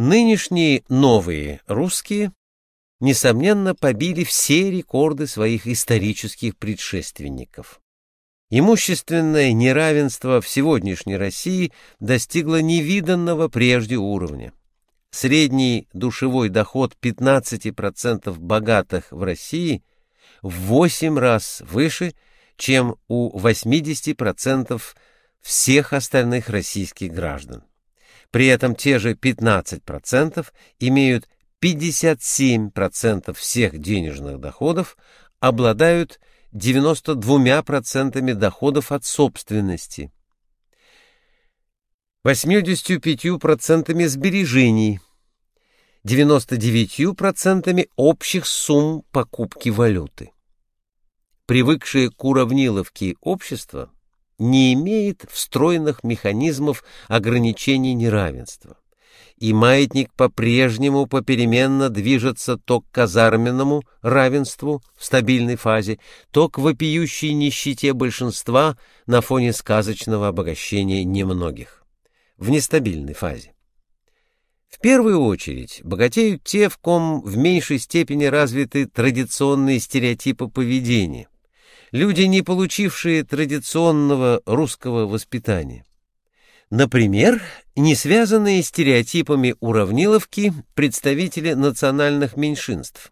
Нынешние новые русские, несомненно, побили все рекорды своих исторических предшественников. Имущественное неравенство в сегодняшней России достигло невиданного прежде уровня. Средний душевой доход 15% богатых в России в 8 раз выше, чем у 80% всех остальных российских граждан. При этом те же 15% имеют 57% всех денежных доходов, обладают 92% доходов от собственности, 85% сбережений, 99% общих сумм покупки валюты. Привыкшие к уравниловке общества не имеет встроенных механизмов ограничений неравенства. И маятник по-прежнему попеременно движется то к казарменному равенству в стабильной фазе, то к вопиющей нищете большинства на фоне сказочного обогащения немногих в нестабильной фазе. В первую очередь богатеют те, в ком в меньшей степени развиты традиционные стереотипы поведения – люди, не получившие традиционного русского воспитания. Например, не связанные стереотипами уравниловки представители национальных меньшинств.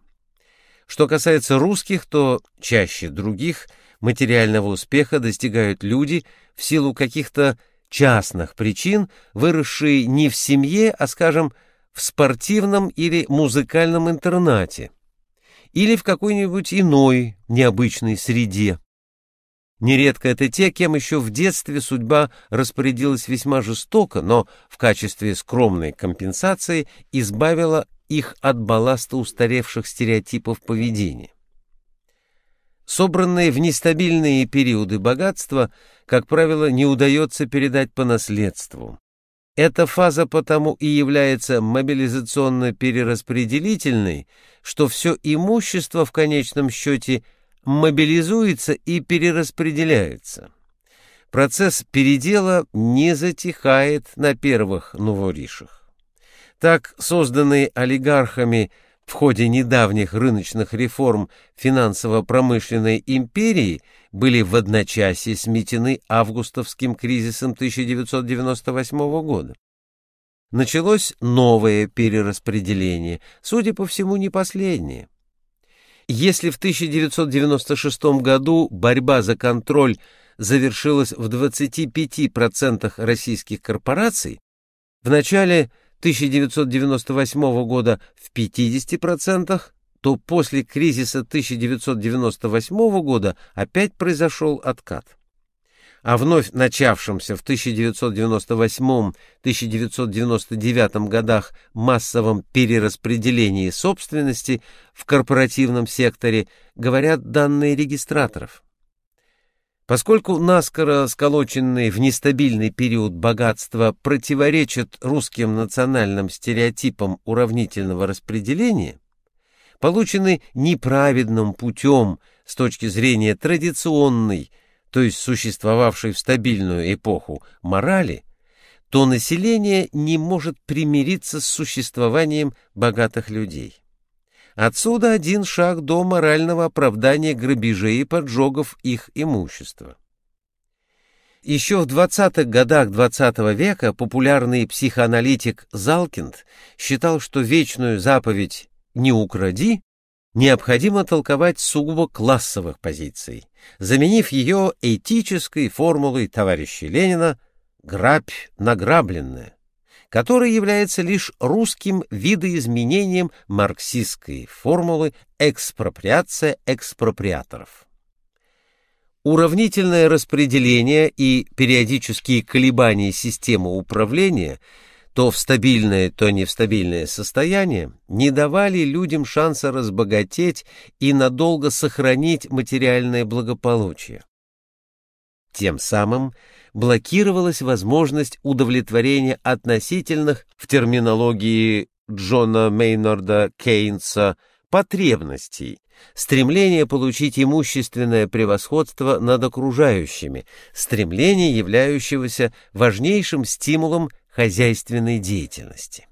Что касается русских, то чаще других материального успеха достигают люди в силу каких-то частных причин, выросшие не в семье, а, скажем, в спортивном или музыкальном интернате, или в какой-нибудь иной необычной среде. Нередко это те, кем еще в детстве судьба распорядилась весьма жестоко, но в качестве скромной компенсации избавила их от балласта устаревших стереотипов поведения. Собранные в нестабильные периоды богатства, как правило, не удается передать по наследству. Эта фаза потому и является мобилизационно-перераспределительной, что все имущество в конечном счете мобилизуется и перераспределяется. Процесс передела не затихает на первых новоришах. Так созданные олигархами в ходе недавних рыночных реформ финансово-промышленной империи были в одночасье сметены августовским кризисом 1998 года. Началось новое перераспределение, судя по всему, не последнее. Если в 1996 году борьба за контроль завершилась в 25% российских корпораций, в начале 1998 года в 50%, то после кризиса 1998 года опять произошел откат. О вновь начавшемся в 1998-1999 годах массовом перераспределении собственности в корпоративном секторе говорят данные регистраторов. Поскольку наскоро сколоченные в нестабильный период богатства противоречат русским национальным стереотипам уравнительного распределения, получены неправедным путем с точки зрения традиционной, то есть существовавшей в стабильную эпоху, морали, то население не может примириться с существованием богатых людей. Отсюда один шаг до морального оправдания грабежей и поджогов их имущества. Еще в 20-х годах XX -го века популярный психоаналитик Залкинд считал, что вечную заповедь «не укради» необходимо толковать сугубо классовых позиций, заменив ее этической формулой товарища Ленина «грабь награбленное» который является лишь русским видоизменением марксистской формулы «экспроприация экспроприаторов». Уравнительное распределение и периодические колебания системы управления то в стабильное, то не в стабильное состояние не давали людям шанса разбогатеть и надолго сохранить материальное благополучие. Тем самым блокировалась возможность удовлетворения относительных, в терминологии Джона Мейнарда Кейнса, потребностей, стремление получить имущественное превосходство над окружающими, стремление, являющегося важнейшим стимулом хозяйственной деятельности.